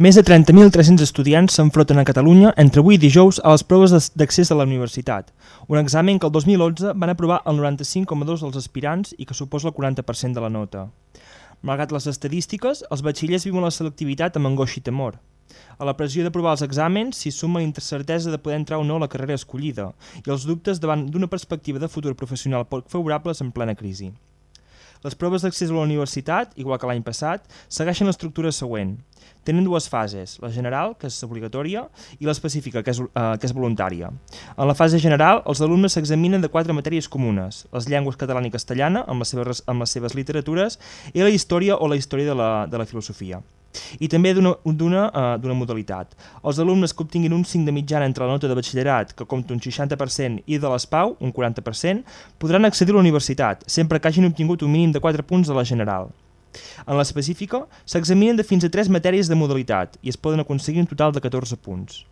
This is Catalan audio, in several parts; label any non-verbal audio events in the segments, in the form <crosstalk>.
Més de 30.300 estudiants s'enfronten a Catalunya entre avui i dijous a les proves d'accés a la universitat, un examen que el 2011 van aprovar el 95,2 dels aspirants i que suposa el 40% de la nota. Malgrat les estadístiques, els batxillers viuen la selectivitat amb angoixa i temor. A la pressió d'aprovar els exàmens s'hi suma la incertesa de poder entrar o no a la carrera escollida i els dubtes davant d'una perspectiva de futur professional poc favorables en plena crisi. Les proves d'accés a la universitat, igual que l'any passat, segueixen l'estructura següent. Tenen dues fases, la general, que és obligatòria, i l'específica, que, és, eh, que és voluntària. En la fase general, els alumnes s'examinen de quatre matèries comunes, les llengües catalana i castellana, amb les seves, amb les seves literatures, i la història o la història de la, de la filosofia i també d'una d'una modalitat. Els alumnes que obtinguin un 5 de mitjana entre la nota de batxillerat, que compta un 60%, i de l'ESPAU, un 40%, podran accedir a la universitat, sempre que hagin obtingut un mínim de 4 punts de la general. En l'específica, s'examinen de fins a 3 matèries de modalitat i es poden aconseguir un total de 14 punts.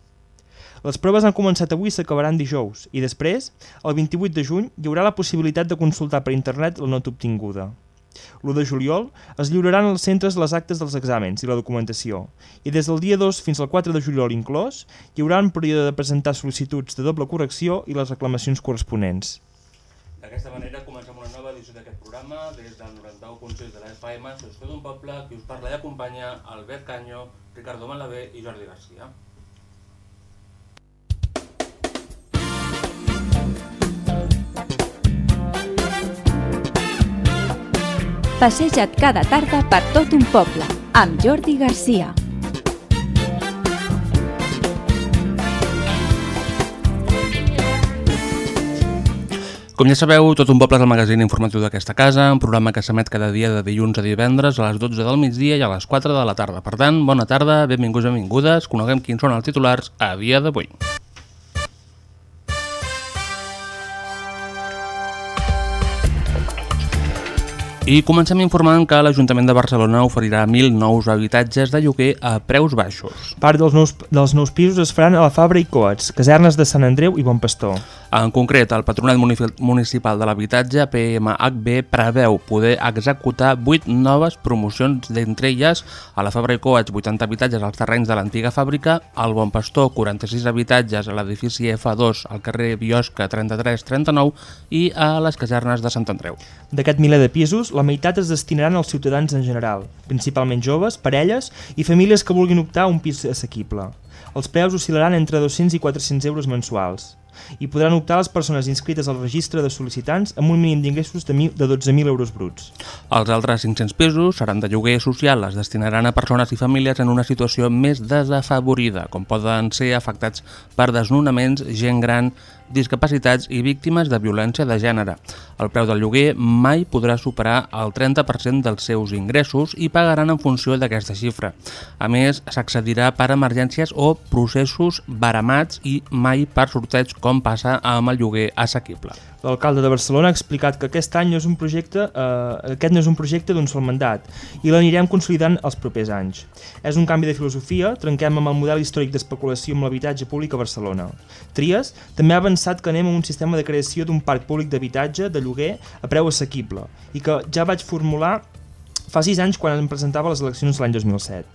Les proves han començat avui i s'acabaran dijous, i després, el 28 de juny, hi haurà la possibilitat de consultar per internet la nota obtinguda. L'1 de juliol es lliuraran als centres les actes dels exàmens i la documentació, i des del dia 2 fins al 4 de juliol inclòs, hi haurà un període de presentar sol·licituds de doble correcció i les reclamacions corresponents. D'aquesta manera comencem una nova edició d'aquest programa des del 91.6 de la FM, Soscó d'un poble, qui us parla i acompanya Albert Canyo, Ricardo Malabé i Jordi Garcia. Passeja't cada tarda per tot un poble, amb Jordi Garcia. Com ja sabeu, Tot un poble és el magazín informatiu d'aquesta casa, un programa que s'emet cada dia de dilluns a divendres a les 12 del migdia i a les 4 de la tarda. Per tant, bona tarda, benvinguts i benvingudes, coneguem quins són els titulars a dia d'avui. I comencem informant que l'Ajuntament de Barcelona oferirà 1.000 nous habitatges de lloguer a preus baixos. Part dels nous, dels nous pisos es faran a la Fabra i Coats, casernes de Sant Andreu i Bon Pastor. En concret, el Patronat Municipal de l'Habitatge, PMHB, preveu poder executar 8 noves promocions, d'entre elles a la Fabra i Coats 80 habitatges als terrenys de l'antiga fàbrica, al Bon Pastor 46 habitatges a l'edifici F2 al carrer Biosca 33-39 i a les casernes de Sant Andreu. D'aquest miler de pisos, la meitat es destinaran als ciutadans en general, principalment joves, parelles i famílies que vulguin optar a un pis assequible. Els preus oscil·laran entre 200 i 400 euros mensuals i podran optar les persones inscrites al registre de sol·licitants amb un mínim d'ingressos de, de 12.000 euros bruts. Els altres 500 pisos seran de lloguer social, es destinaran a persones i famílies en una situació més desafavorida, com poden ser afectats per desnonaments, gent gran, discapacitats i víctimes de violència de gènere. El preu del lloguer mai podrà superar el 30% dels seus ingressos i pagaran en funció d'aquesta xifra. A més, s'accedirà per emergències o processos baramats i mai per sorteig com passa amb el lloguer assequible. L'alcalde de Barcelona ha explicat que aquest any no és un projecte, eh, aquest no és un projecte d'un sol mandat i l'anirem consolidant els propers anys. És un canvi de filosofia, trenquem amb el model històric d'especulació amb l'habitatge públic a Barcelona. Trias també ha avançat que anem a un sistema de creació d'un parc públic d'habitatge de lloguer a preu assequible i que ja vaig formular fa 6 anys quan em presentava les eleccions l'any 2007.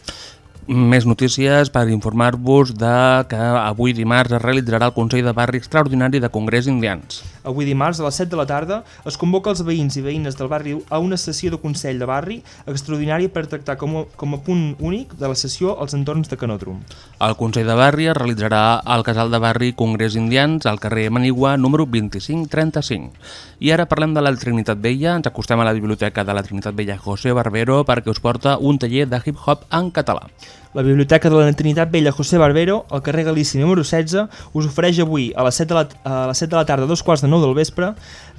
Més notícies per informar-vos de que avui dimarts es realitzarà el Consell de Barri Extraordinari de Congrés Indians. Avui dimarts, a les 7 de la tarda, es convoca els veïns i veïnes del barri a una sessió de Consell de Barri extraordinària per tractar com a, com a punt únic de la sessió els entorns de Canòdrom. El Consell de Barri es realitzarà al Casal de Barri Congrés Indians al carrer Manigua número 2535. I ara parlem de la Trinitat Vella, ens acostem a la biblioteca de la Trinitat Vella José Barbero perquè us porta un taller de hip-hop en català. La Biblioteca de la Trinitat Vella José Barbero, al carrer Galícia número 16, us ofereix avui a les 7 de la, a les 7 de la tarda, a dos quarts de 9 del vespre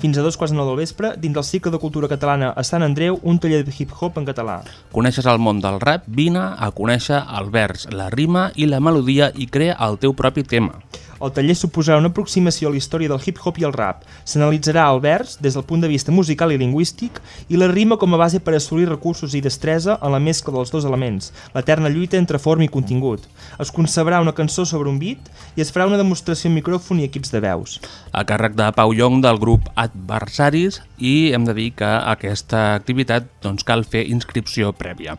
fins a dos quarts de 9 del vespre dins del cicle de cultura catalana a Sant Andreu, un taller de hip-hop en català. Coneixes el món del rap? Vine a conèixer el vers, la rima i la melodia i crea el teu propi tema. El taller suposarà una aproximació a la història del hip-hop i el rap. S'analitzarà el vers des del punt de vista musical i lingüístic i la rima com a base per assolir recursos i destresa en la mescla dels dos elements, l'eterna lluita entre forma i contingut. Es concebrà una cançó sobre un beat i es farà una demostració amb micròfon i equips de veus. A càrrec de Pau Llong del grup Adversaris i hem de dir que aquesta activitat doncs, cal fer inscripció prèvia.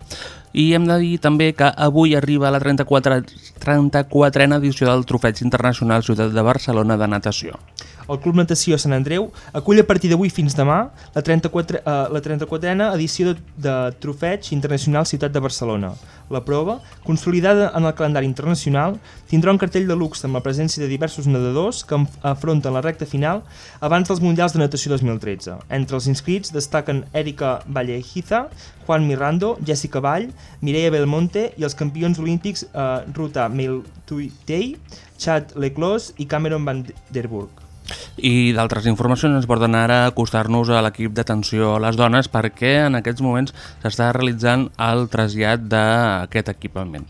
I hem de dir també que avui arriba la 34, 34a edició del Trofeig Internacional Ciutat de Barcelona de Natació. El Club Natació Sant Andreu acull a partir d'avui fins demà la 34, eh, la 34a edició de, de Trofeig Internacional Ciutat de Barcelona. La prova, consolidada en el calendari internacional, tindrà un cartell de luxe amb la presència de diversos nedadors que afronten la recta final abans dels Mundials de Natació 2013. Entre els inscrits destaquen Erika Vallejiza, Juan Mirando, Jessica Vall, Mireia Belmonte i els campions olímpics eh, Ruta Meiltuitei, Chad Leclos i Cameron Van der Burg. I d'altres informacions ens porten ara a acostar-nos a l'equip d'atenció a les dones perquè en aquests moments s'està realitzant el trasllat d'aquest equipament.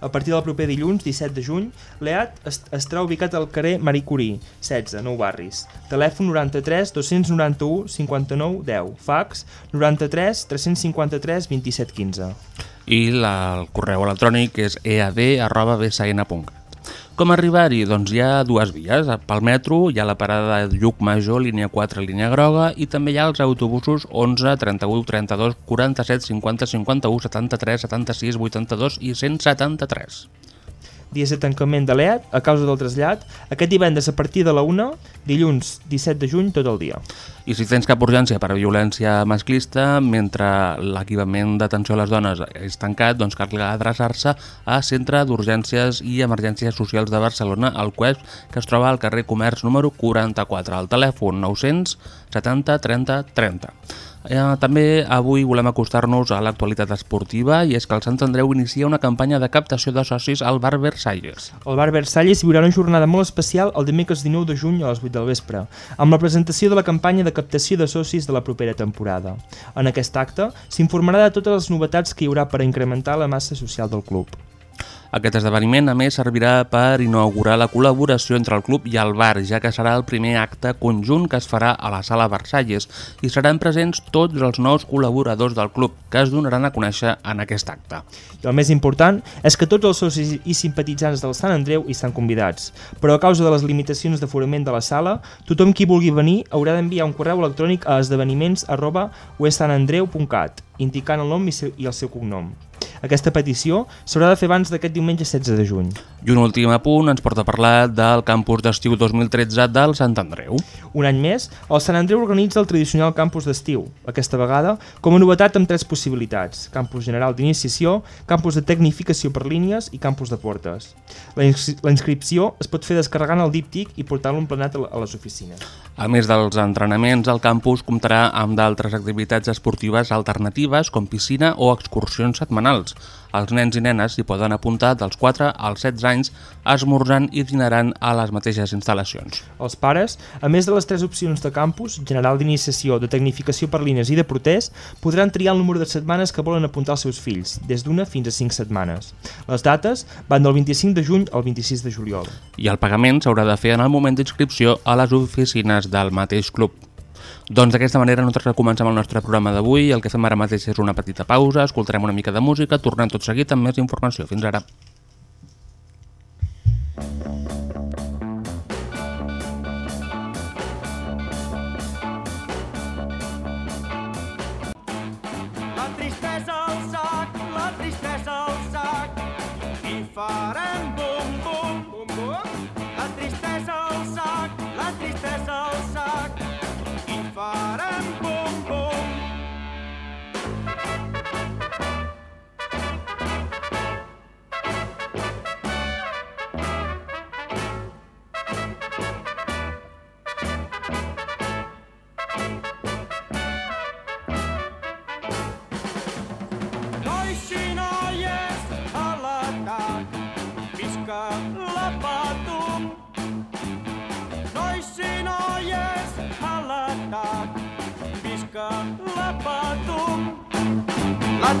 A partir del proper dilluns, 17 de juny, l'EAT es estarà ubicat al carrer Marie Curie, 16, Nou Barris. Telèfon 93 291 59 10. Fax 93 353 27 15. I la, el correu electrònic és ead.bsn.cat. Com arribar-hi? Doncs hi ha dues vies. Pel metro hi ha la parada de Lluc Major, línia 4, línia groga, i també hi ha els autobusos 11, 31, 32, 47, 50, 51, 73, 76, 82 i 173. Dies de tancament de l'EAT a causa del trasllat, aquest divendres a partir de la 1, dilluns 17 de juny tot el dia. I si tens cap urgència per violència masclista, mentre l'equipament d'atenció a les dones és tancat, doncs cal adreçar-se a Centre d'Urgències i Emergències Socials de Barcelona, al web que es troba al carrer Comerç número 44, al telèfon 900 70 30 30. Eh, també avui volem acostar-nos a l'actualitat esportiva i és que el Sant Andreu inicia una campanya de captació de socis al Bar Versalles. Al bar Versalles hi haurà una jornada molt especial el dimecres 19 de juny a les 8 del vespre, amb la presentació de la campanya de captació de socis de la propera temporada. En aquest acte s'informarà de totes les novetats que hi haurà per incrementar la massa social del club. Aquest esdeveniment, a més, servirà per inaugurar la col·laboració entre el club i el bar, ja que serà el primer acte conjunt que es farà a la sala Versalles i seran presents tots els nous col·laboradors del club que es donaran a conèixer en aquest acte. I el més important és que tots els socis i simpatitzants del Sant Andreu hi estan convidats, però a causa de les limitacions d'aforament de la sala, tothom qui vulgui venir haurà d'enviar un correu electrònic a esdeveniments arroba indicant el nom i el seu cognom. Aquesta petició s'haurà de fer abans d'aquest diumenge 16 de juny. I un últim apunt ens porta a parlar del campus d'estiu 2013 del Sant Andreu. Un any més, el Sant Andreu organitza el tradicional campus d'estiu, aquesta vegada com a novetat amb tres possibilitats, campus general d'iniciació, campus de tecnificació per línies i campus de portes. La, ins la inscripció es pot fer descarregant el díptic i portant-lo emplenat a les oficines. A més dels entrenaments, el campus comptarà amb d'altres activitats esportives alternatives com piscina o excursions setmanals. Els nens i nenes s'hi poden apuntar dels 4 als 16 anys esmorzant i dinarant a les mateixes instal·lacions. Els pares, a més de les tres opcions de campus, general d'iniciació, de tecnificació per línies i de protès, podran triar el número de setmanes que volen apuntar els seus fills, des d'una fins a 5 setmanes. Les dates van del 25 de juny al 26 de juliol. I el pagament s'haurà de fer en el moment d'inscripció a les oficines del mateix club. Doncs d'aquesta manera nosaltres comencem el nostre programa d'avui. El que fem ara mateix és una petita pausa, escoltarem una mica de música, tornem tot seguit amb més informació. Fins ara. La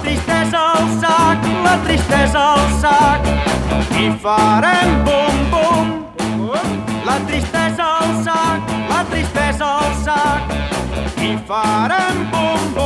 tristesa al sac, la tristesa al sac. I farem bum, bum. La tristesa al sac, la tristesa al sac. I farem bum, bum.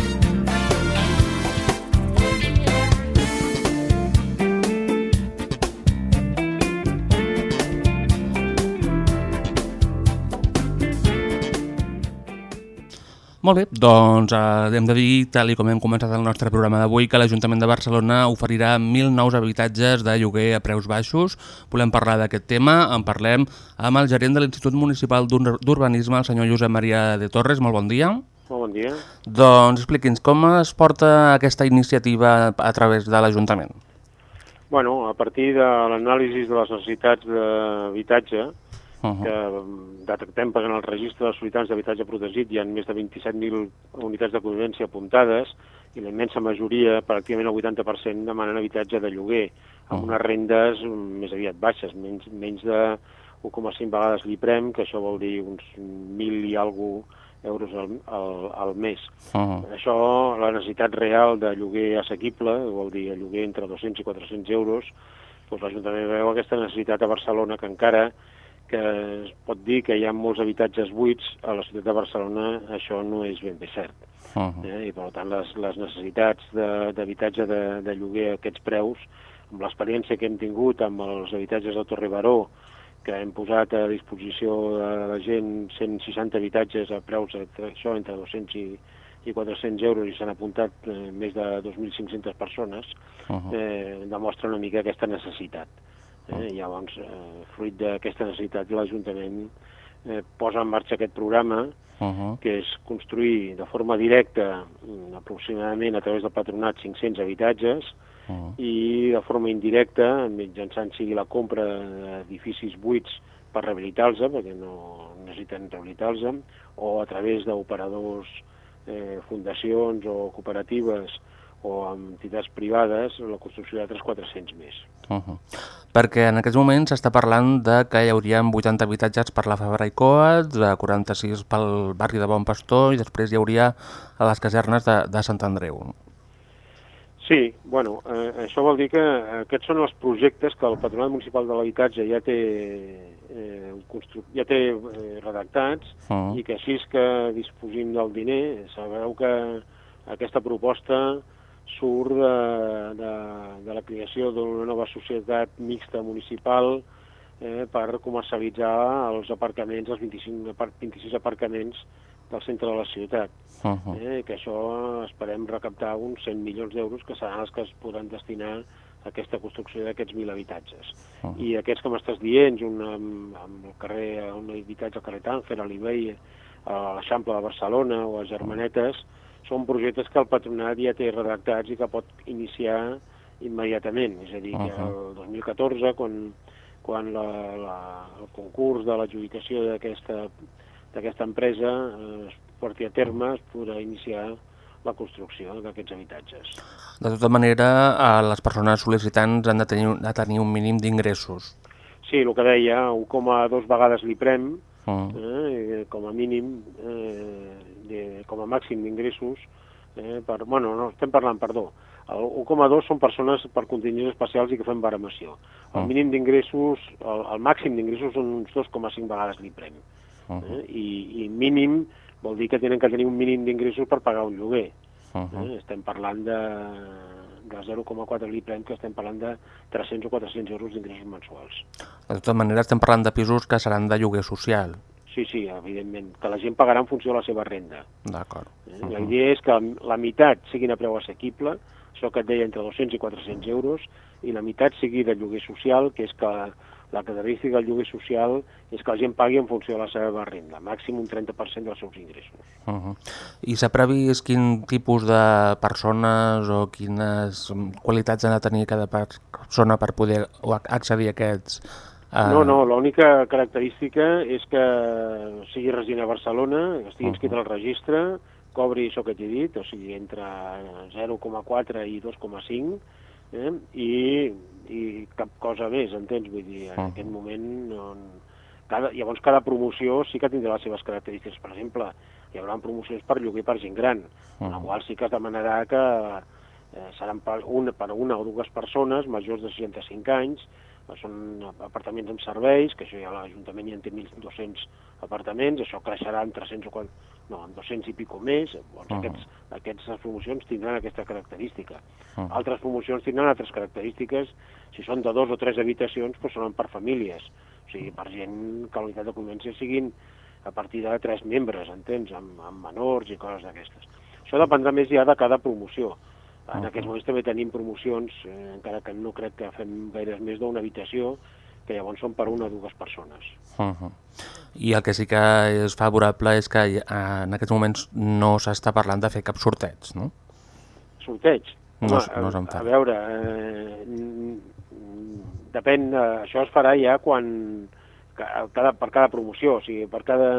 Molt bé, doncs eh, hem de dir, tal i com hem començat el nostre programa d'avui, que l'Ajuntament de Barcelona oferirà 1.000 nous habitatges de lloguer a preus baixos. Volem parlar d'aquest tema, en parlem amb el gerent de l'Institut Municipal d'Ur- d'Urbanisme, el senyor Josep Maria de Torres. Molt bon dia. Molt bon dia. Doncs expliqui'ns, com es porta aquesta iniciativa a través de l'Ajuntament? Bueno, a partir de l'anàlisi de les necessitats d'habitatge, Uh -huh. que mm, detectem perquè en el registre de sol·licitants d'habitatge protegit hi ha més de 27.000 unitats de convivència apuntades i la immensa majoria, pràcticament el 80%, demanen habitatge de lloguer, amb Uh. unes rendes mm, més aviat baixes, menys, menys de 1,5 vegades l'IPREM, que això vol dir uns 1.000 i alguna euros al, al, al mes. Uh -huh. Això, la necessitat real de lloguer assequible, vol dir lloguer entre 200 i 400 euros, doncs l'Ajuntament veu aquesta necessitat a Barcelona que encara que es pot dir que hi ha molts habitatges buits, a la ciutat de Barcelona això no és ben bé cert. Uh -huh. Eh? I per tant les, les necessitats de- d'habitatge de, de, de lloguer a aquests preus, amb l'experiència que hem tingut amb els habitatges de Torre Baró, que hem posat a disposició de la gent 160 habitatges a preus això, entre 200 i, i 400 euros i s'han apuntat eh, més de 2.500 persones, Uh -huh. eh, demostra una mica aquesta necessitat. Eh? Llavors, eh, fruit d'aquesta necessitat, l'Ajuntament eh, posa en marxa aquest programa Uh -huh. que és construir de forma directa, mm, aproximadament a través del patronat, 500 habitatges, Uh -huh. i de forma indirecta, mitjançant sigui la compra d'edificis buits per rehabilitar-los, perquè no necessiten rehabilitar-los, o a través d'operadors, eh, fundacions o cooperatives o amb entitats privades, la construcció d'altres 400 més. Uh -huh. Perquè en aquests moments s'està parlant de que hi haurien 80 habitatges per la Fabra i Coat, de 46 pel barri de Bon Pastor i després hi hauria a les casernes de, de Sant Andreu. Sí, bueno, eh, això vol dir que aquests són els projectes que el Patronat Municipal de l'Habitatge ja té, eh, constru... ja té eh, redactats Uh i que així que disposim del diner, sabeu que aquesta proposta surt de, de, de la creació d'una nova societat mixta municipal eh, per comercialitzar els aparcaments, els 25, apar- 26 aparcaments del centre de la ciutat Uh -huh. eh, que això esperem recaptar uns 100 milions d'euros que seran els que es podran destinar a aquesta construcció d'aquests 1.000 habitatges. Uh -huh. I aquests que m'estàs dient, un amb, amb el carrer, un habitatge al carrer Tànfer, a l'Ibei, a l'Eixample de Barcelona o a Germanetes, són projectes que el patronat ja té redactats i que pot iniciar immediatament. És a dir, que Uh-huh. el 2014, quan, quan la, la, el concurs de l'adjudicació d'aquesta empresa eh, es porti a terme, es podrà iniciar la construcció d'aquests habitatges. De tota manera, eh, les persones sol·licitants han de tenir, de tenir un mínim d'ingressos. Sí, el que deia, 1,2 vegades l'IPREM, Uh eh, com a mínim, eh, de, com a màxim d'ingressos, eh, per, bueno, no, estem parlant, perdó, el 1,2 són persones per contingents especials i que fem baremació. El Ah. mínim d'ingressos, el, el màxim d'ingressos són uns 2,5 vegades l'IPREM. -huh. Eh? I, I mínim vol dir que tenen que tenir un mínim d'ingressos per pagar un lloguer. Uh -huh. Eh? Estem parlant de, de 0,4 l'IPREM, que estem parlant de 300 o 400 euros d'ingressos mensuals. De tota manera, estem parlant de pisos que seran de lloguer social. Sí, sí, evidentment, que la gent pagarà en funció de la seva renda. D'acord. Eh? La idea és que la meitat siguin a preu assequible, això que et deia entre 200 i 400 euros, i la meitat sigui de lloguer social, que és que la característica del lloguer social és que la gent pagui en funció de la seva renda, màxim un 30% dels seus ingressos. Uh -huh. I s'ha previst quin tipus de persones o quines qualitats ha de tenir cada persona per poder accedir a aquests... eh, No, no, l'única característica és que sigui resident a Barcelona, que estigui inscrit al registre, cobri això que t'he dit, o sigui, entre 0,4 i 2,5, eh? I, i cap cosa més, entens? Vull dir, en Ah. aquest moment... No, cada, llavors, cada promoció sí que tindrà les seves característiques. Per exemple, hi haurà promocions per lloguer per gent gran, amb la Mhm. qual sí que es demanarà que eh, seran per una, per una o dues persones majors de 65 anys, són apartaments amb serveis, que això ja l'Ajuntament ja en té 1.200 apartaments, això creixerà en 300 o quan, no, en 200 i pico més, llavors Mhm. aquests, aquestes promocions tindran aquesta característica. Mhm. Altres promocions tindran altres característiques, si són de dos o tres habitacions, doncs seran per famílies, o sigui, per gent que la unitat de convivència siguin a partir de tres membres, entens, amb, amb menors i coses d'aquestes. Això dependrà més ja de cada promoció. En aquests moments també tenim promocions, eh, encara que no crec que fem gaires més d'una habitació, que llavors són per una o dues persones. Uh -huh. I el que sí que és favorable és que eh, en aquests moments no s'està parlant de fer cap sorteig, no? Sorteig? No, Home, no a, a veure, eh, depèn, eh, això es farà ja quan, ca- cada, per cada promoció, o sigui, per cada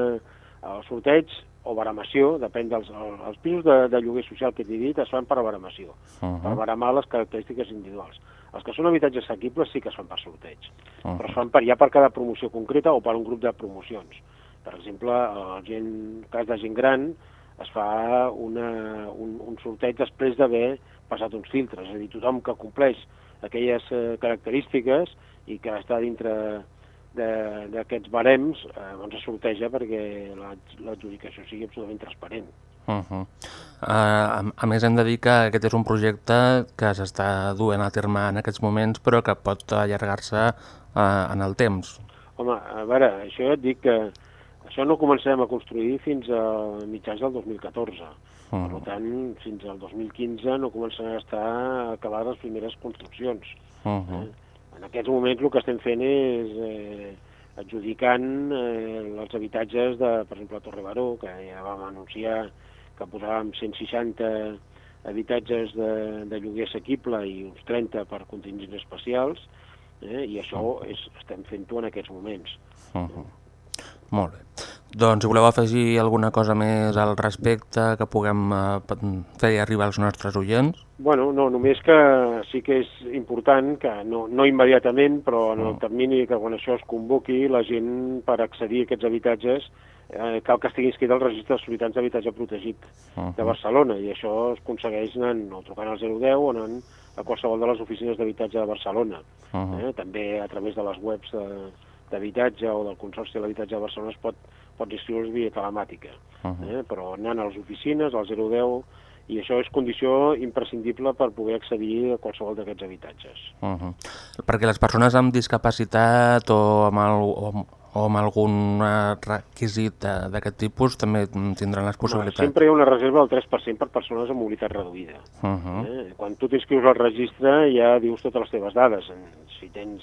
el sorteig o baremació, depèn dels el, els pisos de, de lloguer social que t'he dit, es fan per baremació, Uh per -huh. baremar les característiques individuals. Els que són habitatges assequibles sí que es fan per sorteig, Uh però es -huh. fan per, ja per cada promoció concreta o per un grup de promocions. Per exemple, el gent, cas de gent gran, es fa una, un, un sorteig després d'haver passat uns filtres, és a dir, tothom que compleix aquelles eh, característiques i que està dintre d'aquests barems, eh, doncs es sorteja perquè la- l'adjudicació sigui absolutament transparent. Uh -huh. uh, a, a més hem de dir que aquest és un projecte que s'està duent a terme en aquests moments però que pot allargar-se uh, en el temps. Home, a veure, això ja et dic que això no començarem a construir fins a mitjans del 2014. Per Mhm. tant, fins al 2015 no començaran a estar acabades les primeres construccions. Uh -huh. En aquests moments el que estem fent és eh, adjudicant eh, els habitatges de, per exemple, a Torre Baró, que ja vam anunciar que posàvem 160 habitatges de, de lloguer assequible i uns 30 per contingents especials, eh, i això és, estem fent-ho en aquests moments. Uh -huh. Molt bé. Doncs si voleu afegir alguna cosa més al respecte que puguem uh, fer arribar als nostres oients? Bueno, no, només que sí que és important que no, no immediatament, però en el Mm. termini que quan això es convoqui, la gent per accedir a aquests habitatges eh, cal que estigui inscrit al registre de solitants d'habitatge protegit Uh de -huh. Barcelona i això es aconsegueix anant o trucant al 010 o anant a qualsevol de les oficines d'habitatge de Barcelona. Uh -huh. Eh? També a través de les webs de- d'habitatge o del Consorci de l'Habitatge de Barcelona es pot, pot inscriure's via telemàtica Uh -huh. eh? però anant a les oficines, al 010, i això és condició imprescindible per poder accedir a qualsevol d'aquests habitatges. Uh -huh. Perquè les persones amb discapacitat o amb, el, o, o amb algun eh, requisit de- d'aquest tipus també tindran les Home, possibilitats. sempre hi ha una reserva del 3% per persones amb mobilitat reduïda. Uh -huh. Eh? Quan tu t'inscrius al registre ja dius totes les teves dades. Si tens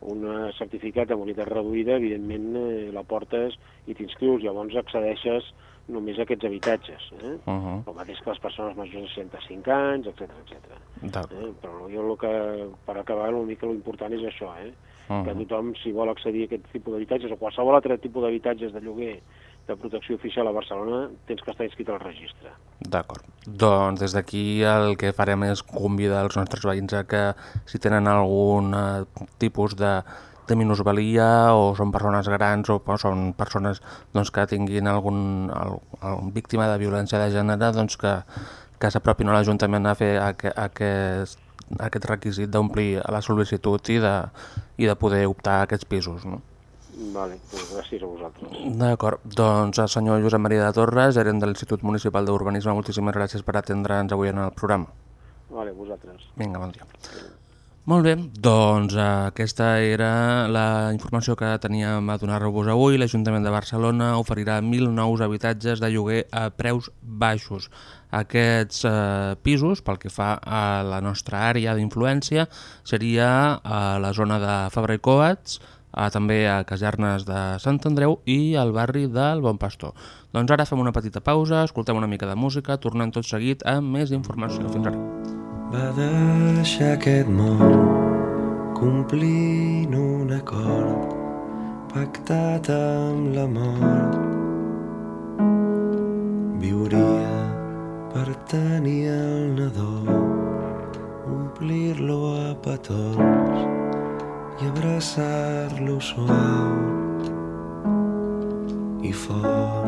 un certificat de mobilitat reduïda, evidentment eh, la portes i t'inscrius, llavors accedeixes només a aquests habitatges. Eh? Uh -huh. El mateix que les persones majors de 65 anys, etc etc. Eh? Però jo el que, per acabar, una mica l'important és això, eh? Uh que -huh. tothom, si vol accedir a aquest tipus d'habitatges o qualsevol altre tipus d'habitatges de lloguer de protecció oficial a Barcelona, tens que estar inscrit al registre. D'acord. Doncs des d'aquí el que farem és convidar els nostres veïns a que si tenen algun eh, tipus de, de minusvalia o són persones grans o, o són persones doncs, que tinguin algun, al, algun víctima de violència de gènere doncs que, que s'apropin a l'Ajuntament a fer aqu aquest, aquest requisit d'omplir la sol·licitud i de, i de poder optar a aquests pisos. No? Vale, doncs gràcies a vosaltres. D'acord, doncs el senyor Josep Maria de Torres, gerent de l'Institut Municipal d'Urbanisme, moltíssimes gràcies per atendre'ns avui en el programa. Vale, vosaltres. Vinga, bon dia. Molt bé, doncs eh, aquesta era la informació que teníem a donar-vos avui. L'Ajuntament de Barcelona oferirà 1.000 nous habitatges de lloguer a preus baixos. Aquests eh, pisos, pel que fa a la nostra àrea d'influència, seria a la zona de Fabra i Coats, a, també a Casernes de Sant Andreu i al barri del Bon Pastor. Doncs ara fem una petita pausa, escoltem una mica de música, tornem tot seguit amb més informació. Fins ara. Va deixar aquest món complint un acord pactat amb la mort. Viuria per tenir el nadó, omplir-lo a petons i abraçar-lo suau i fort.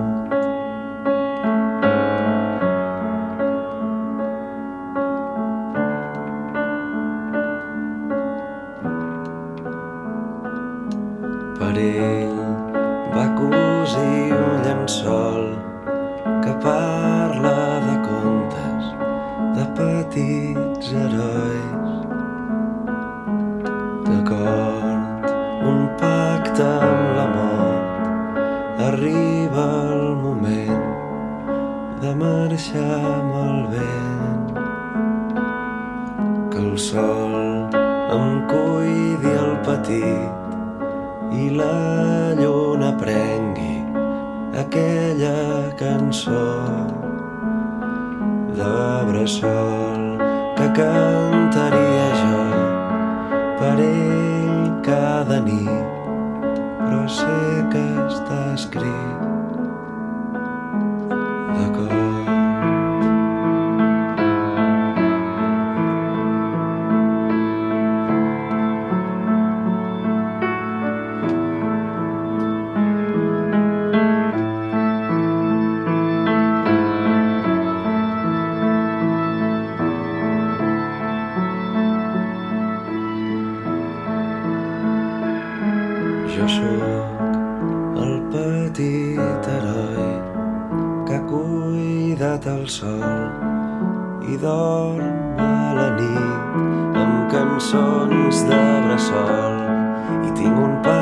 Jo sóc el petit heroi que ha cuidat el sol i dorm a la nit amb cançons de bressol. I tinc un pacte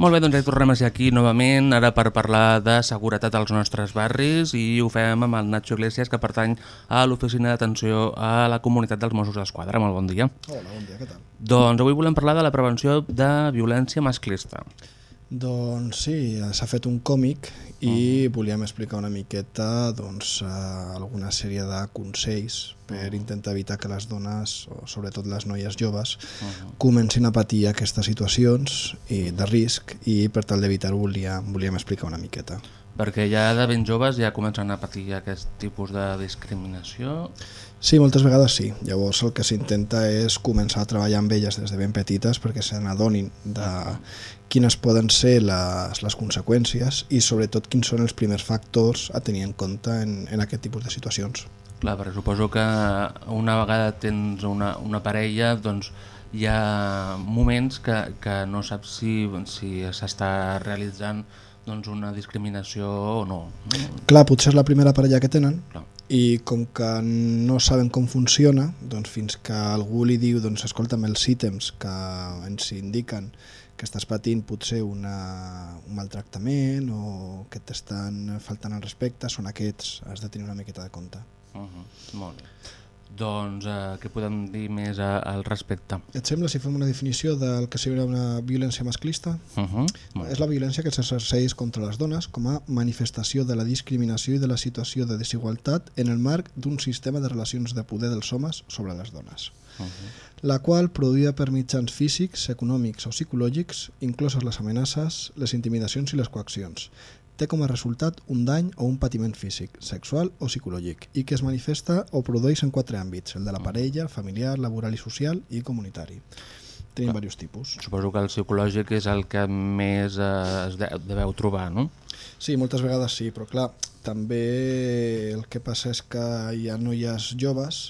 Molt bé, doncs ja tornem a ser aquí novament, ara per parlar de seguretat als nostres barris i ho fem amb el Nacho Iglesias, que pertany a l'Oficina d'Atenció a la Comunitat dels Mossos d'Esquadra. Molt bon dia. Hola, bon dia, què tal? Doncs avui volem parlar de la prevenció de violència masclista. Doncs sí, s'ha fet un còmic i volíem explicar una miqueta doncs, eh, alguna sèrie de consells per intentar evitar que les dones, o sobretot les noies joves, comencin a patir aquestes situacions i de risc i per tal d'evitar-ho volíem, volíem explicar una miqueta. Perquè ja de ben joves ja comencen a patir aquest tipus de discriminació. Sí, moltes vegades sí. Llavors el que s'intenta és començar a treballar amb elles des de ben petites perquè se n'adonin de quines poden ser les, les conseqüències i sobretot quins són els primers factors a tenir en compte en, en aquest tipus de situacions. Clar, perquè suposo que una vegada tens una, una parella, doncs hi ha moments que, que no saps si si s'està realitzant doncs, una discriminació o no. Clar, potser és la primera parella que tenen Clar. i com que no saben com funciona, doncs fins que algú li diu doncs, escolta'm, els ítems que ens indiquen que estàs patint potser una, un maltractament o que t'estan faltant al respecte, són aquests, has de tenir una miqueta de compte. Uh -huh. Molt bé. Doncs eh, què podem dir més a, al respecte? Et sembla si fem una definició del que seria una violència masclista? Uh -huh. És la violència que s'exerceix contra les dones com a manifestació de la discriminació i de la situació de desigualtat en el marc d'un sistema de relacions de poder dels homes sobre les dones, Uh -huh. la qual, produïda per mitjans físics, econòmics o psicològics, incloses les amenaces, les intimidacions i les coaccions, té com a resultat un dany o un patiment físic, sexual o psicològic i que es manifesta o produeix en quatre àmbits, el de la parella, el familiar, laboral i social i comunitari. Tenim diversos tipus. Suposo que el psicològic és el que més eh, es de, deveu trobar, no? Sí, moltes vegades sí, però clar, també el que passa és que hi ha noies joves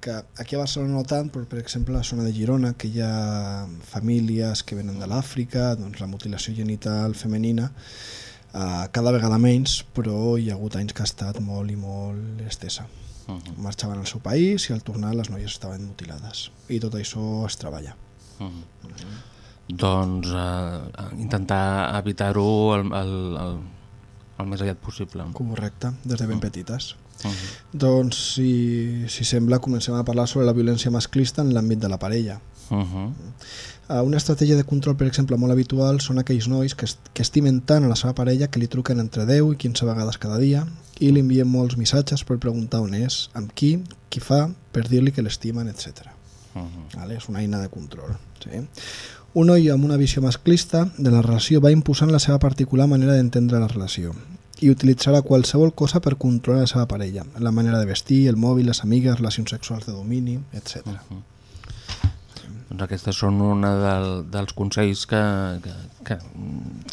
que aquí a Barcelona no tant, però per exemple a la zona de Girona, que hi ha famílies que venen de l'Àfrica, doncs la mutilació genital femenina, eh, cada vegada menys, però hi ha hagut anys que ha estat molt i molt estesa. Uh -huh. Marxaven al seu país i al tornar les noies estaven mutilades. I tot això es treballa. Uh -huh. Doncs eh, intentar evitar-ho el, el, el, el més aviat possible. Correcte, des de ben petites. Uh -huh. Doncs, si, si sembla, comencem a parlar sobre la violència masclista en l'àmbit de la parella. Uh -huh. Uh, una estratègia de control, per exemple, molt habitual són aquells nois que, est que estimen tant a la seva parella que li truquen entre 10 i 15 vegades cada dia i li envien molts missatges per preguntar on és, amb qui, qui fa, per dir-li que l'estimen, etc. Uh -huh. Vale? És una eina de control. Sí? Un noi amb una visió masclista de la relació va imposant la seva particular manera d'entendre la relació i utilitzarà qualsevol cosa per controlar la seva parella, la manera de vestir, el mòbil, les amigues, relacions sexuals de domini, etc. Uh -huh. Doncs aquestes són una del, dels consells que, que, que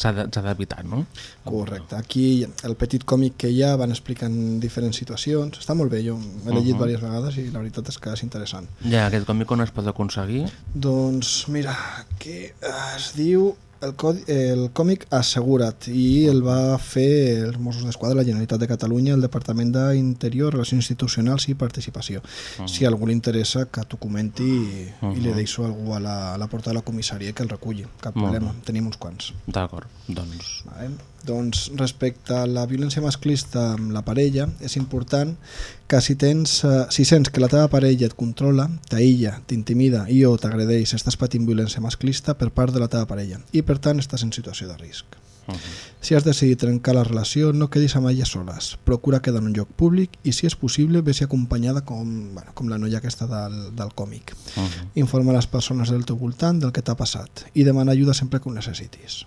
s'ha d'evitar, no? Correcte. Aquí el petit còmic que hi ha van explicant diferents situacions. Està molt bé, jo l'he llegit Uh-huh. diverses vegades i la veritat és que és interessant. Ja, aquest còmic on es pot aconseguir? Doncs mira, que es diu el, codi, el còmic Assegura't i el va fer els Mossos d'Esquadra, la Generalitat de Catalunya, el Departament d'Interior, Relacions Institucionals i Participació. Uh -huh. Si a algú li interessa, que t'ho comenti i, Uh i li -huh. deixo algú a la, a la porta de la comissaria que el reculli. Cap Molt problema, bé. tenim uns quants. D'acord, doncs... Vale. Doncs respecte a la violència masclista amb la parella, és important que si, tens, eh, si sents que la teva parella et controla, t'aïlla, t'intimida i o t'agredeix, estàs patint violència masclista per part de la teva parella i per tant estàs en situació de risc. Uh -huh. Si has decidit trencar la relació, no quedis amb elles soles. Procura quedar en un lloc públic i, si és possible, vés acompanyada com, bueno, com la noia aquesta del, del còmic. Uh -huh. Informa les persones del teu voltant del que t'ha passat i demana ajuda sempre que ho necessitis.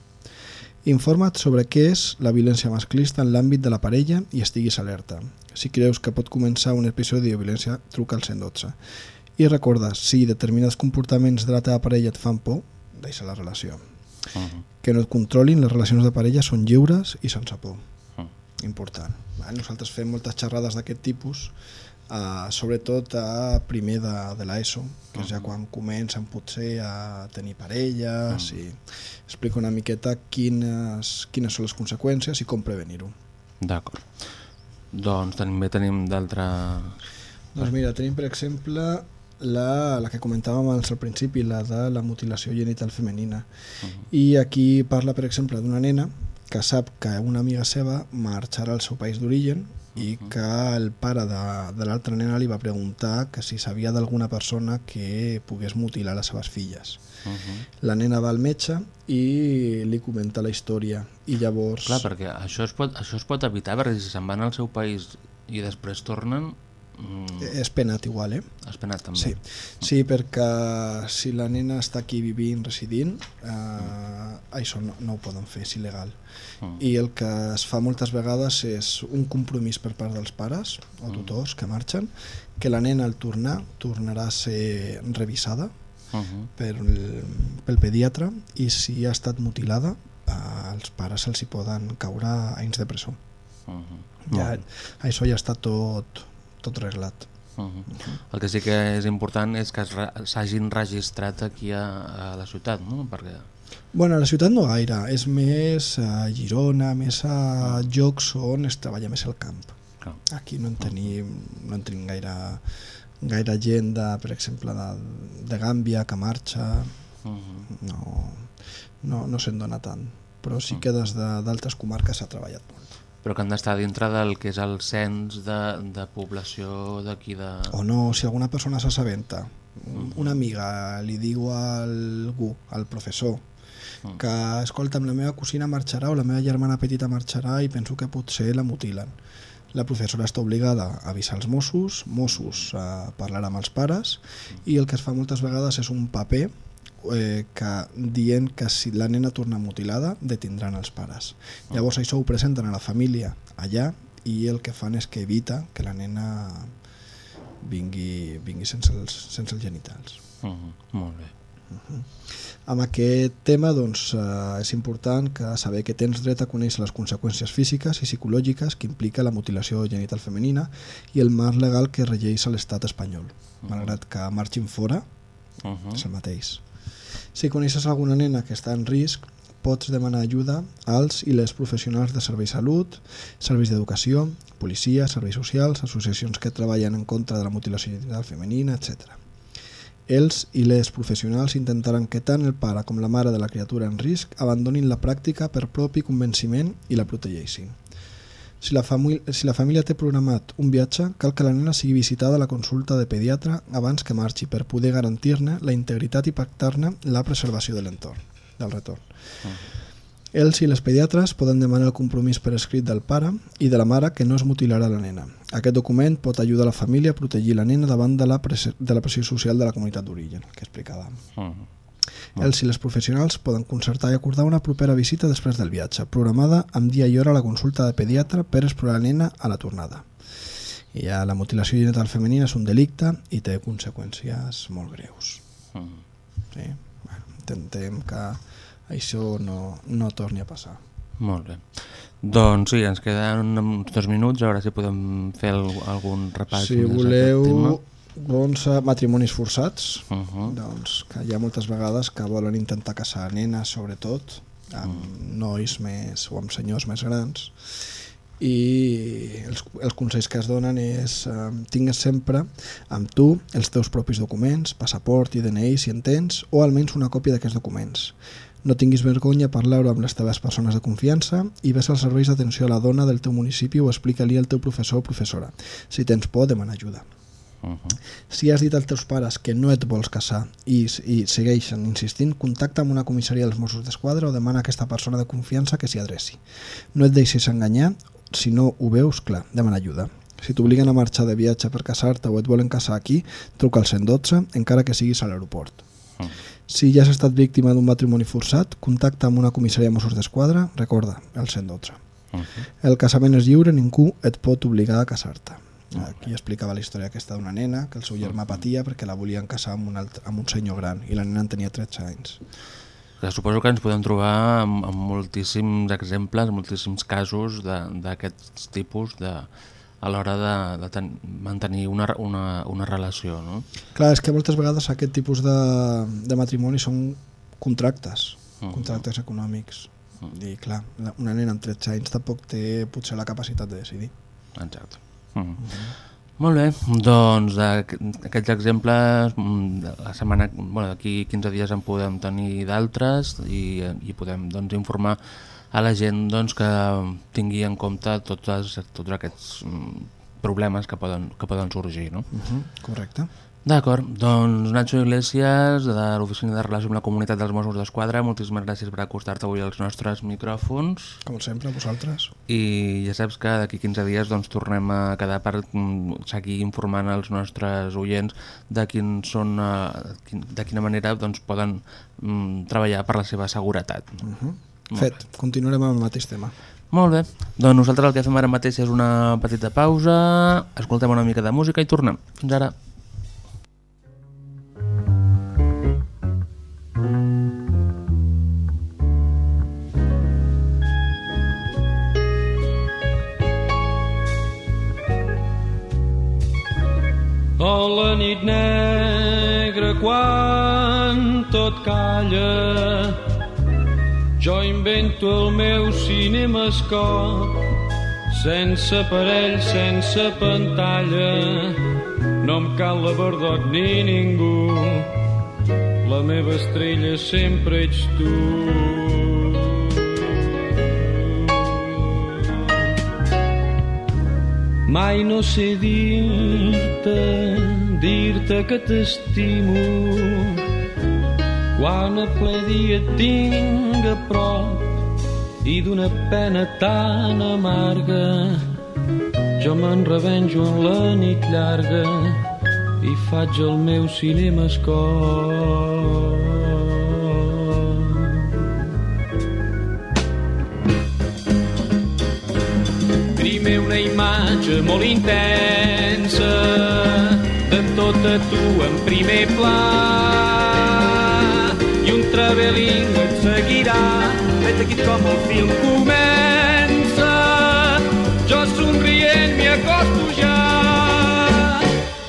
Informa't sobre què és la violència masclista en l'àmbit de la parella i estiguis alerta. Si creus que pot començar un episodi de violència, truca al 112. I recorda, si determinats comportaments de la teva parella et fan por, deixa la relació. Uh -huh. Que no et controlin, les relacions de parella són lliures i sense por. Uh -huh. Important. Va, Nosaltres fem moltes xerrades d'aquest tipus, uh, sobretot a primer de, de l'ESO, que és ja quan comencen potser a tenir parelles i explica una miqueta quines, quines són les conseqüències i com prevenir-ho. D'acord. Doncs també tenim d'altre... Doncs mira, tenim per exemple la, la que comentàvem al principi, la de la mutilació genital femenina. I aquí parla, per exemple, d'una nena que sap que una amiga seva marxarà al seu país d'origen i que el pare de, de l'altra nena li va preguntar que si sabia d'alguna persona que pogués mutilar les seves filles. Uh -huh. La nena va al metge i li comenta la història i llavors... Clar, perquè això es pot, això es pot evitar, perquè si se'n van al seu país i després tornen... Mm, És penat igual, eh? és penat també. Sí, sí perquè si la nena està aquí vivint, residint, eh, això no, no ho poden fer, és il·legal. Mm. I el que es fa moltes vegades és un compromís per part dels pares o tutors que marxen, que la nena al tornar tornarà a ser revisada Uh -huh. per, pel pediatre i si ha estat mutilada, eh, els pares se'ls hi poden caure anys de presó. Uh -huh. Ja, això ja està tot, tot reglat. Uh -huh. El que sí que és important és que s'hagin registrat aquí a, a la ciutat, no? Perquè... Bueno, a la ciutat no gaire, és més a Girona, més a llocs on es treballa més el camp. Clar. Aquí no en tenim, no en tenim gaire, gaire gent, de, per exemple, de, de Gàmbia que marxa, Uh -huh. no, no, no se'n dona tant, però sí que des de- d'altres comarques s'ha treballat molt. Però que han d'estar dintre del que és el cens de, de població d'aquí de... O no, si alguna persona s'assabenta, una amiga li diu a algú, al professor, que escolta'm, la meva cosina marxarà o la meva germana petita marxarà i penso que potser la mutilen. La professora està obligada a avisar els Mossos, Mossos a parlar amb els pares i el que es fa moltes vegades és un paper eh, que dient que si la nena torna mutilada detindran els pares. Llavors això ho presenten a la família allà i el que fan és que evita que la nena vingui, vingui sense, els, sense els genitals. Uh -huh. Molt bé. Amb aquest tema doncs, eh, és important que saber que tens dret a conèixer les conseqüències físiques i psicològiques que implica la mutilació genital femenina i el marc legal que regeix l'estat espanyol. Malgrat que marxin fora, Uh -huh. és el mateix. Si coneixes alguna nena que està en risc, pots demanar ajuda als i les professionals de serveis de salut, serveis d'educació, policia, serveis socials, associacions que treballen en contra de la mutilació genital femenina, etc. Els i les professionals intentaran que tant el pare com la mare de la criatura en risc abandonin la pràctica per propi convenciment i la protegeixin. Si la, si la família té programat un viatge, cal que la nena sigui visitada a la consulta de pediatre abans que marxi per poder garantir-ne la integritat i pactar-ne la preservació de l'entorn, del retorn. Els i les pediatres poden demanar el compromís per escrit del pare i de la mare que no es mutilarà la nena. Aquest document pot ajudar la família a protegir la nena davant de la, de la pressió social de la comunitat d'origen, que explicàvem. Uh -huh. Els i les professionals poden concertar i acordar una propera visita després del viatge, programada amb dia i hora a la consulta de pediatre per explorar la nena a la tornada. I ja la mutilació genital femenina és un delicte i té conseqüències molt greus. -huh. Sí? Bueno, intentem que això no, no torni a passar. Molt bé. Doncs sí, ens queden uns dos minuts, a veure si podem fer el, algun repàs. Si voleu. Doncs, matrimonis forçats, Uh -huh. doncs, que hi ha moltes vegades que volen intentar casar nenes, sobretot, amb Mm. nois més o amb senyors més grans, i els, els consells que es donen és eh, tingues sempre amb tu els teus propis documents, passaport i DNI si en tens, o almenys una còpia d'aquests documents. No tinguis vergonya a parlar amb les teves persones de confiança i ves als serveis d'atenció a la dona del teu municipi o explica-li al teu professor o professora. Si tens por, demana ajuda. Uh -huh. Si has dit als teus pares que no et vols casar i, i segueixen insistint, contacta amb una comissaria dels Mossos d'Esquadra o demana a aquesta persona de confiança que s'hi adreci. No et deixis enganyar, si no ho veus, clar, demana ajuda. Si t'obliguen a marxar de viatge per casar-te o et volen casar aquí, truca al 112, encara que siguis a l'aeroport. Uh -huh. Si ja has estat víctima d'un matrimoni forçat, contacta amb una comissaria de Mossos d'Esquadra, recorda, el 112. Uh -huh. El casament és lliure, ningú et pot obligar a casar-te. Aquí explicava la història aquesta d'una nena que el seu germà patia perquè la volien casar amb un, altre, amb un senyor gran i la nena en tenia 13 anys. Suposo que ens podem trobar amb, amb moltíssims exemples, moltíssims casos de- d'aquests tipus de, a l'hora de, de ten, mantenir una, una, una relació, no? Clar, és que moltes vegades aquest tipus de, de matrimoni són contractes, Mhm. contractes econòmics. I clar, la- una nena amb 13 anys tampoc té potser la capacitat de decidir. Exacte. Mm. Molt bé, doncs aquests exemples mm, la setmana, bueno, d'aquí 15 dies en podem tenir d'altres i, i podem doncs, informar a la gent doncs, que tingui en compte totes, tots aquests mm, problemes que poden, que poden sorgir. No? Uh -huh. Correcte. D'acord, doncs Nacho Iglesias, de l'Oficina de Relació amb la Comunitat dels Mossos d'Esquadra, moltíssimes gràcies per acostar-te avui als nostres micròfons. Com sempre, vosaltres. I ja saps que d'aquí 15 dies doncs, tornem a quedar per mm, seguir informant els nostres oients de, quin són, eh, de quina manera doncs, poden mm, treballar per la seva seguretat. Uh -huh. Fet, continuarem amb el mateix tema. Molt bé, doncs nosaltres el que fem ara mateix és una petita pausa, escoltem una mica de música i tornem. Fins ara. La nit negra quan tot calla. Jo invento el meu cinemascop sense aparell, sense pantalla. No em cal la verdot ni ningú. La meva estrella sempre ets tu. Mai no sé dir-te, dir-te que t'estimo. Quan a ple dia et tinc a prop i d'una pena tan amarga jo me'n revenjo en la nit llarga i faig el meu cinemascop. Primer una imatge molt intensa de tota tu en primer pla. I un travelling et seguirà. Vet aquí com el film comença. Jo somrient m'hi acosto ja.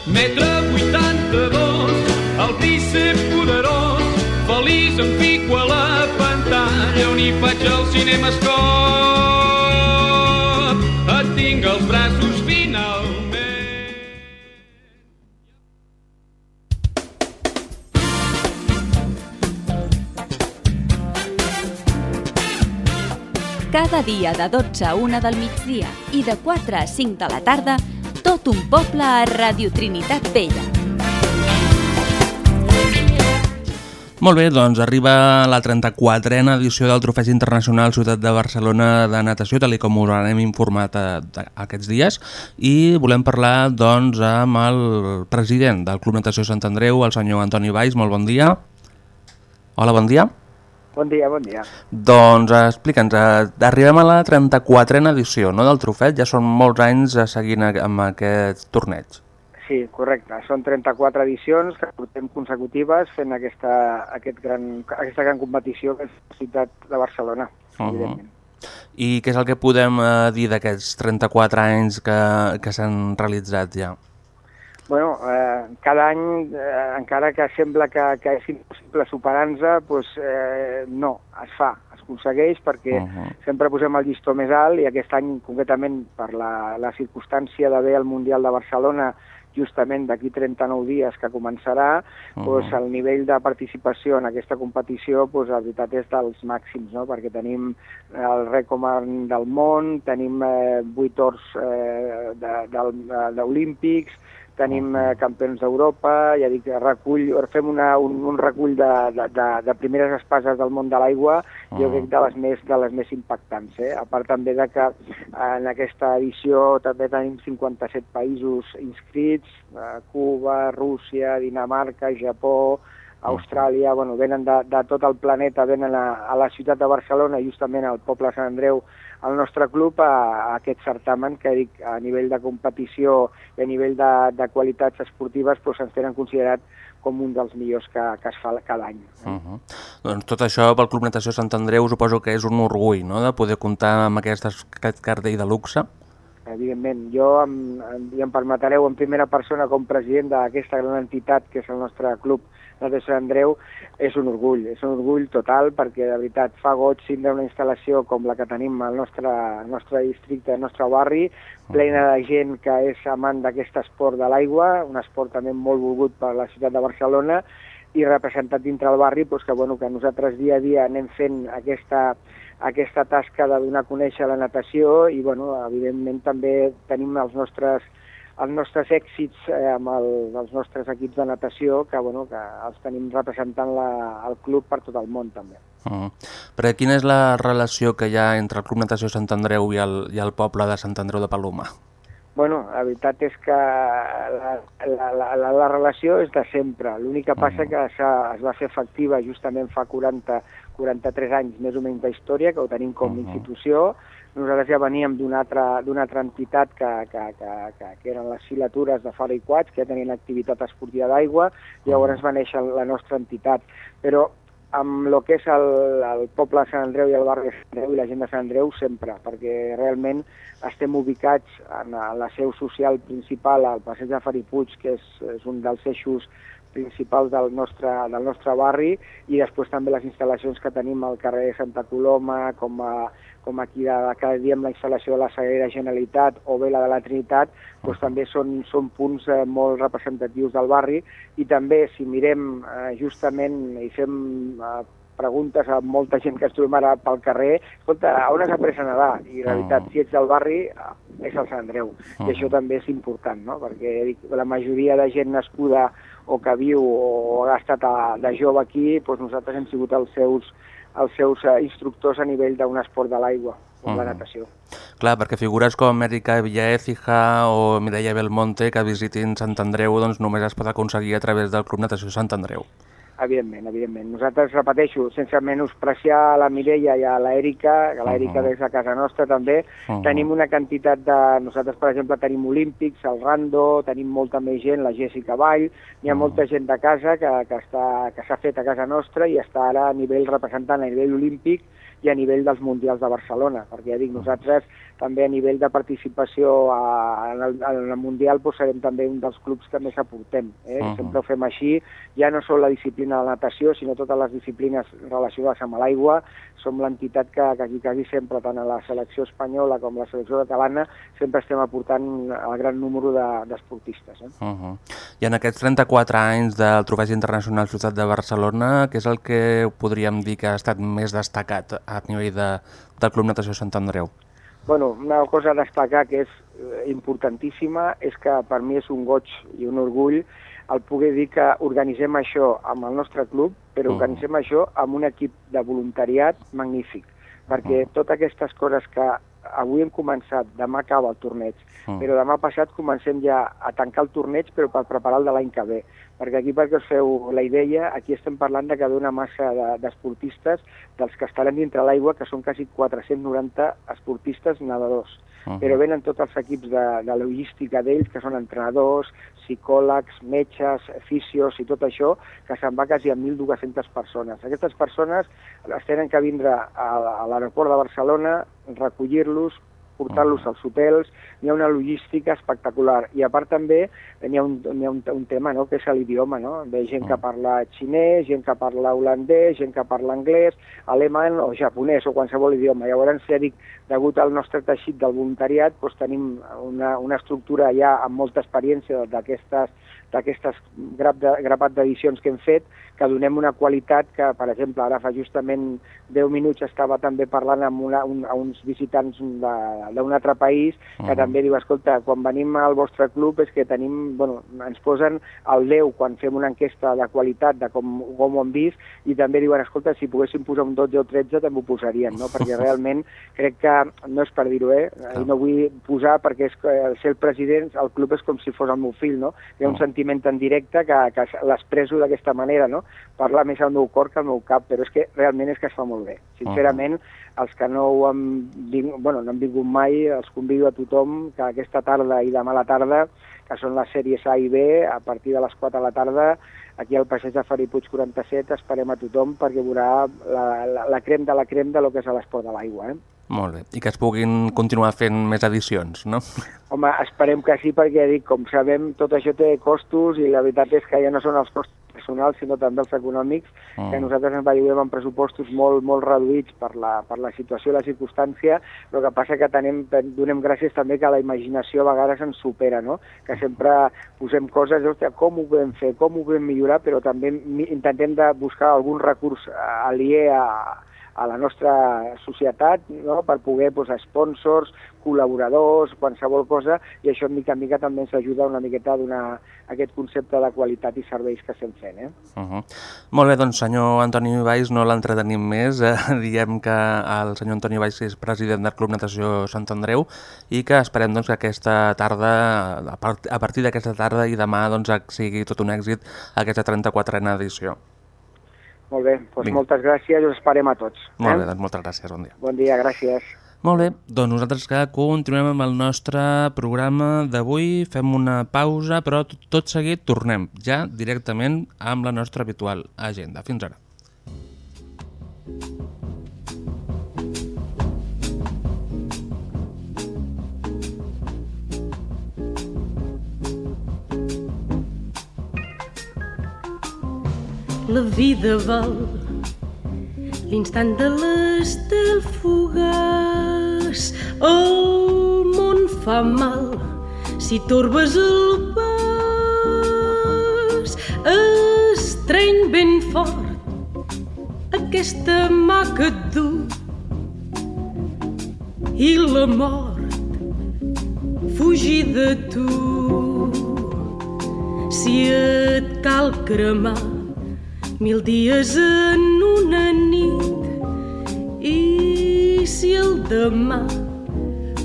Metre 82 el bíceps poderós feliç em fico a la pantalla on hi faig el cinemascop et Dia de 12 a 1 del migdia i de 4 a 5 de la tarda, tot un poble a Radio Trinitat Vella. Molt bé, doncs arriba la 34a edició del Trofeig Internacional Ciutat de Barcelona de Natació, tal com us hem informat a, a, aquests dies, i volem parlar doncs, amb el president del Club Natació Sant Andreu, el senyor Antoni Valls. Molt bon dia. Hola, bon dia. Bon dia, bon dia. Doncs eh, explica'ns, eh, arribem a la 34a edició no, del trofeig, ja són molts anys eh, seguint amb aquest torneig. Sí, correcte. Són 34 edicions que portem consecutives fent aquesta, aquest gran, aquesta gran competició que és la ciutat de Barcelona, Uh -huh. evidentment. I què és el que podem eh, dir d'aquests 34 anys que, que s'han realitzat ja? Bueno, eh, cada any, eh, encara que sembla que, que és impossible superar-nos, doncs, eh, no, es fa, es aconsegueix perquè Uh -huh. sempre posem el llistó més alt i aquest any, concretament, per la, la circumstància d'haver el Mundial de Barcelona justament d'aquí 39 dies que començarà, Mhm. doncs el nivell de participació en aquesta competició, doncs la veritat és dels màxims, no? perquè tenim el rècord del món, tenim eh, 8 ors eh, de- del- de- d'olímpics, tenim eh, campions d'Europa, ja dic, recull, fem una, un, un recull de, de, de, de primeres espases del món de l'aigua, jo Ah. crec de les més, de les més impactants. Eh? A part també de que eh, en aquesta edició també tenim 57 països inscrits, eh, Cuba, Rússia, Dinamarca, Japó, Austràlia, bueno, venen de, de tot el planeta, venen a, a la ciutat de Barcelona, justament al poble de Sant Andreu, al nostre club, a, a aquest certamen que dic, a nivell de competició i a nivell de, de qualitats esportives doncs ens tenen considerat com un dels millors que, que es fa cada any. Uh -huh. Doncs tot això pel Club Natació Sant Andreu suposo que és un orgull, no?, de poder comptar amb aquestes, aquest cartell de luxe. Evidentment, jo em, em, i em permetreu en primera persona com president d'aquesta gran entitat que és el nostre club de Sant Andreu, és un orgull, és un orgull total perquè de veritat fa goig tindre una instal·lació com la que tenim al nostre, al nostre districte, al nostre barri, plena de gent que és amant d'aquest esport de l'aigua, un esport també molt volgut per la ciutat de Barcelona i representat dintre el barri doncs que, bueno, que nosaltres dia a dia anem fent aquesta, aquesta tasca de donar a conèixer la natació i bueno, evidentment també tenim els nostres els nostres èxits eh, amb el, els nostres equips de natació que, bueno, que els tenim representant la, el club per tot el món també. -huh. Però quina és la relació que hi ha entre el Club Natació Sant Andreu i el, i el poble de Sant Andreu de Paloma? Bueno, la veritat és que la, la, la, la, la relació és de sempre. L'únic que passa que s'ha- es va fer efectiva justament fa 40, 43 anys més o menys d'història, que ho tenim com a institució. Nosaltres ja veníem d'una altra, altra entitat que, que, que, que, que eren les filatures de Fara i Quats, que ja tenien activitat esportiva d'aigua, llavors va néixer la nostra entitat. Però amb el que és el, el poble de Sant Andreu i el barri de Sant Andreu i la gent de Sant Andreu sempre, perquè realment estem ubicats en la seu social principal al passeig de Faripuig, que és, és un dels eixos principals del nostre, del nostre barri i després també les instal·lacions que tenim al carrer de Santa Coloma, com, a, com aquí de, cada dia amb la instal·lació de la Sagrera Generalitat o bé la de la Trinitat, doncs també són, són punts eh, molt representatius del barri i també si mirem eh, justament i fem eh, preguntes a molta gent que ens trobem ara pel carrer, escolta, on has après a nedar? I la veritat, si ets del barri, ah, és el Sant Andreu. I això també és important, no? Perquè dic, la majoria de gent nascuda o que viu o ha estat a, de jove aquí, doncs nosaltres hem sigut els seus, els seus eh, instructors a nivell d'un esport de l'aigua, com la Mhm. natació. Clar, perquè figures com Erika Villaécija o Mireia Belmonte que visitin Sant Andreu doncs només es pot aconseguir a través del Club Natació Sant Andreu. Evidentment, evidentment. Nosaltres, repeteixo, sense menospreciar la Mireia i a l'Èrica, que l'Èrica Mhm. des de casa nostra també, Mhm. tenim una quantitat de... Nosaltres, per exemple, tenim Olímpics, el Rando, tenim molta més gent, la Jessica Vall, hi ha molta gent de casa que, que està que s'ha fet a casa nostra i està ara a nivell representant a nivell olímpic i a nivell dels Mundials de Barcelona, perquè ja dic, nosaltres també a nivell de participació a, en, el, en el Mundial doncs, serem també un dels clubs que més aportem. Eh? Mhm. Sempre ho fem així, ja no sol la disciplina de natació, sinó totes les disciplines relacionades amb l'aigua. Som l'entitat que, que aquí quasi sempre, tant a la selecció espanyola com a la selecció catalana, sempre estem aportant el gran número de- d'esportistes. De, eh? Uh -huh. I en aquests 34 anys del Trofeig Internacional Ciutat de Barcelona, què és el que podríem dir que ha estat més destacat a nivell de, del Club Natació Sant Andreu? Bueno, una cosa a destacar que és eh, importantíssima és que per mi és un goig i un orgull el poder dir que organitzem això amb el nostre club, però Mhm. organitzem això amb un equip de voluntariat magnífic, perquè totes aquestes coses que avui hem començat, demà acaba el torneig, Mhm. però demà passat comencem ja a tancar el torneig però per preparar el de l'any que ve. Perquè aquí, perquè us feu la idea, aquí estem parlant de que d'una massa de- d'esportistes dels que estaran dintre l'aigua, que són quasi 490 esportistes nedadors. Mhm. Però venen tots els equips de, de logística d'ells, que són entrenadors, psicòlegs, metges, fisios i tot això, que se'n va quasi a 1.200 persones. Aquestes persones les tenen que vindre a, a l'aeroport de Barcelona, recollir-los, portar-los als hotels, hi ha una logística espectacular. I a part també hi ha un, hi ha un, un tema no? que és l'idioma, no? Ve gent que parla xinès, gent que parla holandès, gent que parla anglès, alemany o japonès o qualsevol idioma. Llavors, ja dic, degut al nostre teixit del voluntariat, doncs tenim una, una estructura ja amb molta experiència d'aquestes d'aquestes grap de, grapat d'edicions que hem fet, que donem una qualitat que, per exemple, ara fa justament 10 minuts estava també parlant amb una, un, a uns visitants d'un altre país que Mhm. també diu, escolta, quan venim al vostre club és que tenim, bueno, ens posen el 10 quan fem una enquesta de qualitat de com, com ho han vist i també diuen, escolta, si poguéssim posar un 12 o 13 també ho posarien, no? perquè <laughs> realment crec que no és per dir-ho, eh? I no vull posar perquè és, ser el president, el club és com si fos el meu fill, no? Hi ha un sentiment tan directe que, que l'expreso d'aquesta manera, no? Parla més al meu cor que al meu cap, però és que realment és que es fa molt bé. Sincerament, els que no ho han, vingut, bueno, no han vingut mai, els convido a tothom que aquesta tarda i demà a la tarda, que són les sèries A i B, a partir de les 4 de la tarda, aquí al passeig de Fari Puig 47, esperem a tothom perquè veurà la, la, la crem de la crem de lo que és l'esport de l'aigua. Eh? Molt bé. I que es puguin continuar fent més edicions, no? <laughs> Home, esperem que sí, perquè dic, com sabem, tot això té costos i la veritat és que ja no són els costos personals, sinó també els econòmics, Mm. que nosaltres ens veiem amb pressupostos molt, molt reduïts per la, per la situació i la circumstància, el que passa que tenem, donem gràcies també que la imaginació a vegades ens supera, no? que sempre posem coses, hòstia, com ho podem fer, com ho podem millorar, però també intentem de buscar algun recurs eh, aliè a, a la nostra societat no? per poder pues, sponsors, col·laboradors, qualsevol cosa, i això mica en mica també ens ajuda una miqueta a donar aquest concepte de qualitat i serveis que estem fent. Eh? Uh -huh. Molt bé, doncs senyor Antoni Valls, no l'entretenim més. Eh, <laughs> diem que el senyor Antoni Valls és president del Club Natació Sant Andreu i que esperem doncs, que aquesta tarda, a partir d'aquesta tarda i demà doncs, sigui tot un èxit aquesta 34a edició. Molt bé, doncs Vinga. moltes gràcies i us esperem a tots. Molt eh? bé, doncs moltes gràcies, bon dia. Bon dia, gràcies. Molt bé, doncs nosaltres que continuem amb el nostre programa d'avui, fem una pausa, però tot, tot seguit tornem ja directament amb la nostra habitual agenda. Fins ara. La vida val l'instant de l'estel fugaç. El món fa mal si torbes el pas. Estreny ben fort aquest aquesta mà que et du i la mort fugir de tu. Si et cal cremar mil dies en una nit. I si el demà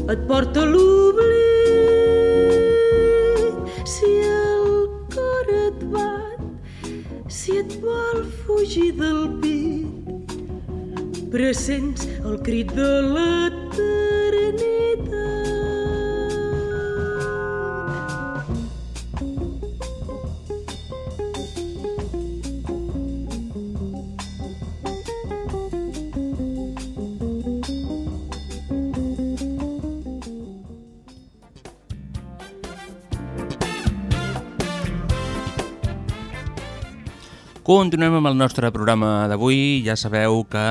et porta l'oblit si el cor et bat si et vol fugir del pit pressents el crit de l'eternitat Continuem amb el nostre programa d'avui. Ja sabeu que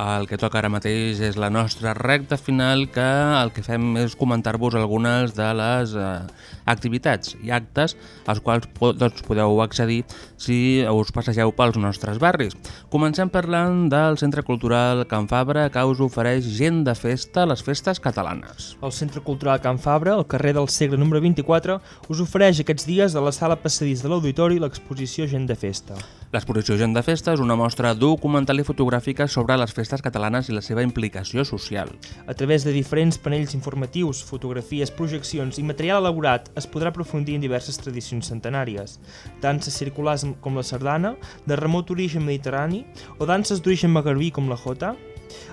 el que toca ara mateix és la nostra recta final, que el que fem és comentar-vos algunes de les eh, activitats i actes als quals doncs, podeu accedir si us passegeu pels nostres barris. Comencem parlant del Centre Cultural Can Fabra, que us ofereix gent de festa a les festes catalanes. El Centre Cultural Can Fabra, al carrer del Segre número 24, us ofereix aquests dies a la sala passadís de l'Auditori l'exposició Gent de Festa. L'exposició Gent de Festa és una mostra documental i fotogràfica sobre les festes catalanes i la seva implicació social. A través de diferents panells informatius, fotografies, projeccions i material elaborat es podrà aprofundir en diverses tradicions centenàries. Danses circulars com la sardana, de remot origen mediterrani, o danses d'origen magarbí com la jota,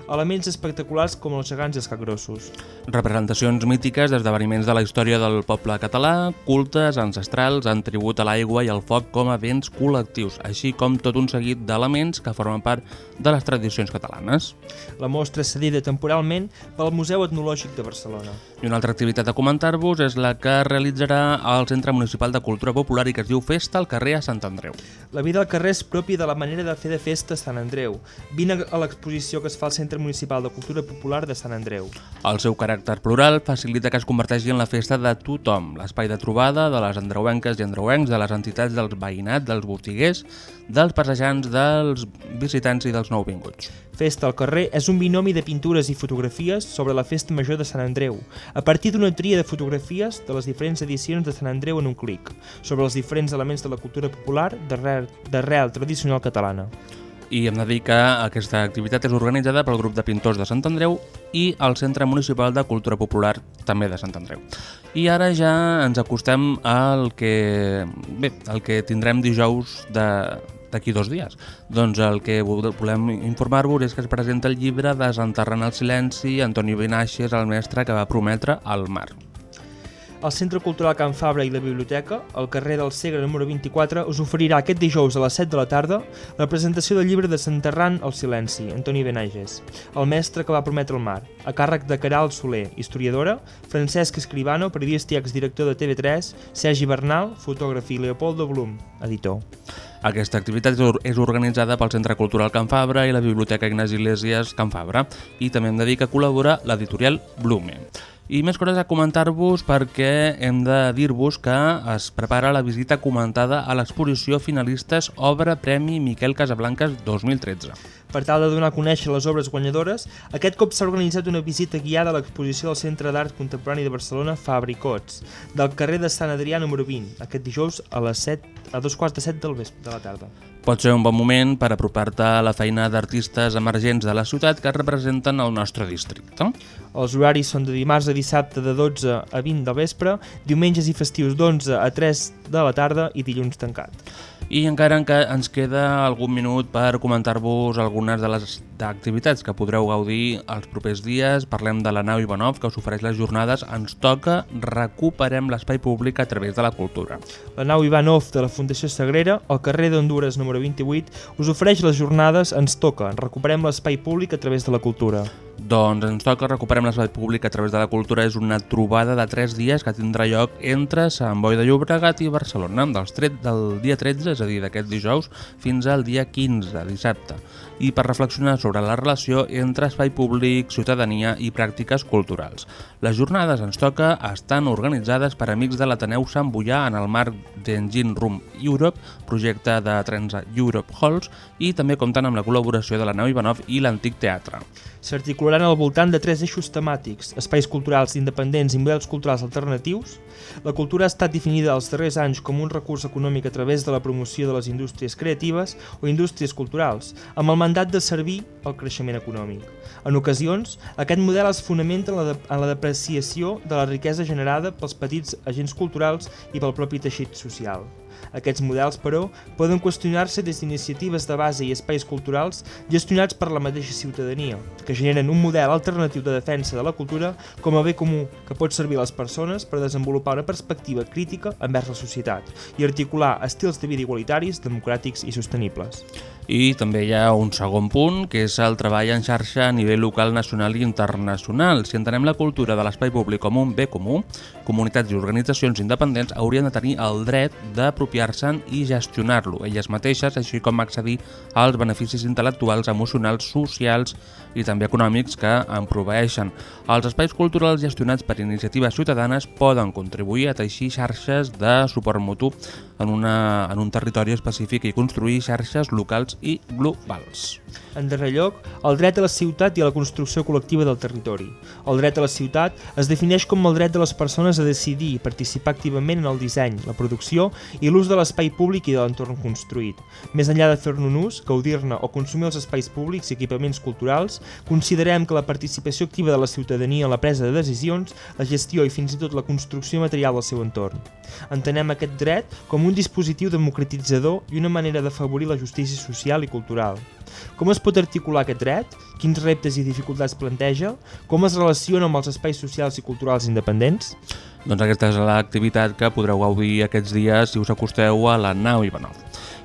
elements espectaculars com els gegants i els capgrossos. Representacions mítiques d'esdeveniments de la història del poble català, cultes, ancestrals, en tribut a l'aigua i al foc com a béns col·lectius, així com tot un seguit d'elements que formen part de les tradicions catalanes. La mostra és cedida temporalment pel Museu Etnològic de Barcelona. I una altra activitat a comentar-vos és la que realitzarà al Centre Municipal de Cultura Popular i que es diu Festa al carrer a Sant Andreu. La vida al carrer és pròpia de la manera de fer de festa a Sant Andreu. Vine a l'exposició que es fa al Centre Municipal de Cultura Popular de Sant Andreu. El seu caràcter plural facilita que es converteixi en la festa de tothom, l'espai de trobada de les andreuenques i andreuencs, de les entitats dels veïnats, dels botiguers, dels passejants, dels visitants i dels nouvinguts. Festa al carrer és un binomi de pintures i fotografies sobre la festa major de Sant Andreu, a partir d'una tria de fotografies de les diferents edicions de Sant Andreu en un clic, sobre els diferents elements de la cultura popular d'arrel tradicional catalana i hem de dir que aquesta activitat és organitzada pel grup de pintors de Sant Andreu i el Centre Municipal de Cultura Popular també de Sant Andreu. I ara ja ens acostem al que, bé, el que tindrem dijous de, d'aquí dos dies. Doncs el que volem informar-vos és que es presenta el llibre Desenterrant el silenci, Antoni Benaixes, el mestre que va prometre al mar. El Centre Cultural Can Fabra i la Biblioteca, al carrer del Segre número 24, us oferirà aquest dijous a les 7 de la tarda la presentació del llibre de Desenterrant el silenci, Antoni Benages, el mestre que va prometre el mar, a càrrec de Caral Soler, historiadora, Francesc Escribano, periodista i exdirector de TV3, Sergi Bernal, fotògraf i Leopoldo Blum, editor. Aquesta activitat és organitzada pel Centre Cultural Can Fabra i la Biblioteca Ignasi Iglesias Can Fabra i també hem de dir que col·labora l'editorial Blume. I més coses a comentar-vos perquè hem de dir-vos que es prepara la visita comentada a l'exposició finalistes Obra Premi Miquel Casablanques 2013. Per tal de donar a conèixer les obres guanyadores, aquest cop s'ha organitzat una visita guiada a l'exposició del Centre d'Art Contemporani de Barcelona Fabricots, del carrer de Sant Adrià número 20, aquest dijous a les 7, a dos quarts de 7 del vespre, de la tarda. Pot ser un bon moment per apropar-te a la feina d'artistes emergents de la ciutat que representen el nostre districte. Els horaris són de dimarts a dissabte de 12 a 20 del vespre, diumenges i festius d'11 a 3 de la tarda i dilluns tancat. I encara ens queda algun minut per comentar-vos algunes de les activitats que podreu gaudir els propers dies. Parlem de la nau Ivanov, que us ofereix les jornades Ens toca, recuperem l'espai públic a través de la cultura. La nau Ivanov de la Fundació Sagrera, al carrer d'Honduras número 28, us ofereix les jornades Ens toca, recuperem l'espai públic a través de la cultura. Doncs ens toca recuperem l'espai públic a través de la cultura. És una trobada de 3 dies que tindrà lloc entre Sant Boi de Llobregat i Barcelona, dels tret, del dia 13, és a dir, d'aquest dijous, fins al dia 15, dissabte, i per reflexionar sobre la relació entre espai públic, ciutadania i pràctiques culturals. Les jornades ens toca estan organitzades per amics de l'Ateneu Sant Boià en el marc d'Engine Room Europe, projecte de trens a Europe Halls, i també compten amb la col·laboració de la Nau Ivanov i l'Antic Teatre. S'articularan al voltant de tres eixos temàtics, espais culturals independents i models culturals alternatius. La cultura ha estat definida els darrers anys com un recurs econòmic a través de la promoció de les indústries creatives o indústries culturals, amb el mandat de servir al creixement econòmic. En ocasions, aquest model es fonamenta en la, de, en la depreciació de la riquesa generada pels petits agents culturals i pel propi teixit social. Aquests models, però, poden qüestionar-se des d'iniciatives de base i espais culturals gestionats per la mateixa ciutadania, que generen un model alternatiu de defensa de la cultura com a bé comú que pot servir a les persones per desenvolupar una perspectiva crítica envers la societat i articular estils de vida igualitaris, democràtics i sostenibles. I també hi ha un segon punt, que és el treball en xarxa a nivell local, nacional i internacional. Si entenem la cultura de l'espai públic com un bé comú, comunitats i organitzacions independents haurien de tenir el dret d'apropiar-se'n i gestionar-lo elles mateixes, així com accedir als beneficis intel·lectuals, emocionals, socials i també econòmics que en proveeixen. Els espais culturals gestionats per iniciatives ciutadanes poden contribuir a teixir xarxes de suport mutu en, una, en un territori específic i construir xarxes locals i globals. En darrer lloc, el dret a la ciutat i a la construcció col·lectiva del territori. El dret a la ciutat es defineix com el dret de les persones a decidir i participar activament en el disseny, la producció i l'ús de l'espai públic i de l'entorn construït. Més enllà de fer-ne un ús, gaudir-ne o consumir els espais públics i equipaments culturals, considerem que la participació activa de la ciutadania en la presa de decisions, la gestió i fins i tot la construcció material del seu entorn. Entenem aquest dret com un dispositiu democratitzador i una manera d'afavorir la justícia social i cultural. Com es pot articular aquest dret? Quins reptes i dificultats planteja? Com es relaciona amb els espais socials i culturals independents? Doncs aquesta és l'activitat que podreu gaudir aquests dies si us acosteu a la nau Ivanov.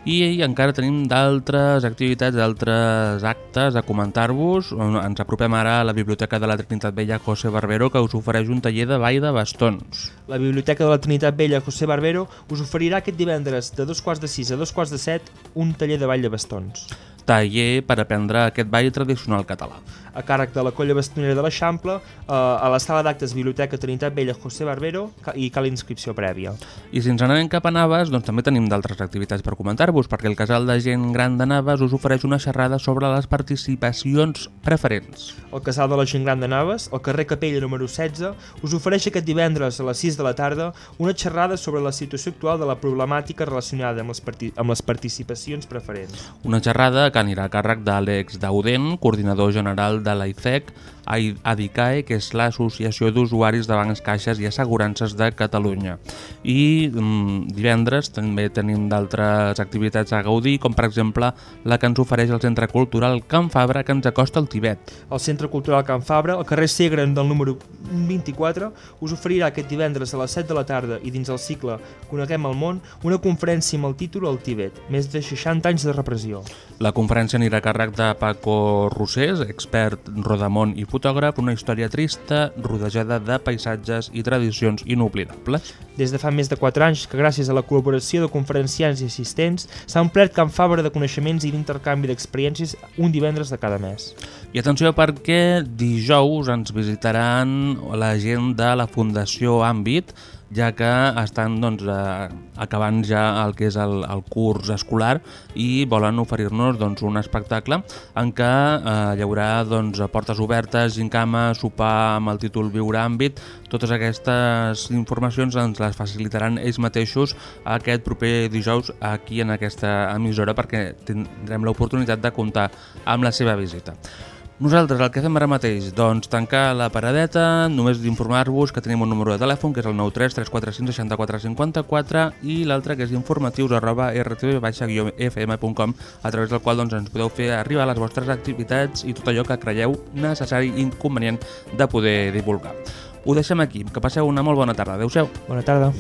I encara tenim d'altres activitats, d'altres actes a comentar-vos. Ens apropem ara a la Biblioteca de la Trinitat Vella José Barbero, que us ofereix un taller de ball de bastons. La Biblioteca de la Trinitat Vella José Barbero us oferirà aquest divendres de dos quarts de sis a dos quarts de set un taller de ball de bastons. Taller per aprendre aquest ball tradicional català. A càrrec de la colla bastonera de l'Eixample, eh, a la sala d'actes Biblioteca Trinitat Vella José Barbero i cal inscripció prèvia. I si ens n'anem cap a Naves, doncs també tenim d'altres activitats per comentar-vos, perquè el Casal de Gent Gran de Naves us ofereix una xerrada sobre les participacions preferents. El Casal de la Gent Gran de Naves, al carrer Capella número 16, us ofereix aquest divendres a les 6 de la tarda una xerrada sobre la situació actual de la problemàtica relacionada amb les, amb les participacions preferents. Una xerrada que anirà a càrrec d'Àlex Dauden, coordinador general de l'AICEC, ADICAE, que és l'Associació d'Usuaris de Bancs, Caixes i Assegurances de Catalunya. I mm, divendres també tenim d'altres activitats a gaudir, com per exemple la que ens ofereix el Centre Cultural Can Fabra, que ens acosta al Tibet. El Centre Cultural Can Fabra, al carrer Segren del número 24, us oferirà aquest divendres a les 7 de la tarda i dins el cicle Coneguem el món, una conferència amb el títol El Tibet, més de 60 anys de repressió. La conferència anirà a càrrec de Paco Rossés, expert rodamont i fotògraf, una història trista rodejada de paisatges i tradicions inoblidables. Des de fa més de 4 anys que gràcies a la col·laboració de conferenciants i assistents s'ha omplert Can Fabra de coneixements i d'intercanvi d'experiències un divendres de cada mes. I atenció perquè dijous ens visitaran la gent de la Fundació Àmbit, ja que estan doncs, eh, acabant ja el que és el, el curs escolar i volen oferir-nos doncs, un espectacle en què eh, hi haurà doncs, portes obertes, gincama, sopar amb el títol Viure àmbit. Totes aquestes informacions ens les facilitaran ells mateixos aquest proper dijous aquí en aquesta emissora perquè tindrem l'oportunitat de comptar amb la seva visita. Nosaltres el que fem ara mateix, doncs tancar la paradeta, només d'informar-vos que tenim un número de telèfon que és el 93 345 64 54 i l'altre que és informatius arroba rtv-fm.com a través del qual doncs, ens podeu fer arribar les vostres activitats i tot allò que creieu necessari i inconvenient de poder divulgar. Ho deixem aquí, que passeu una molt bona tarda. Adéu-siau. Bona tarda.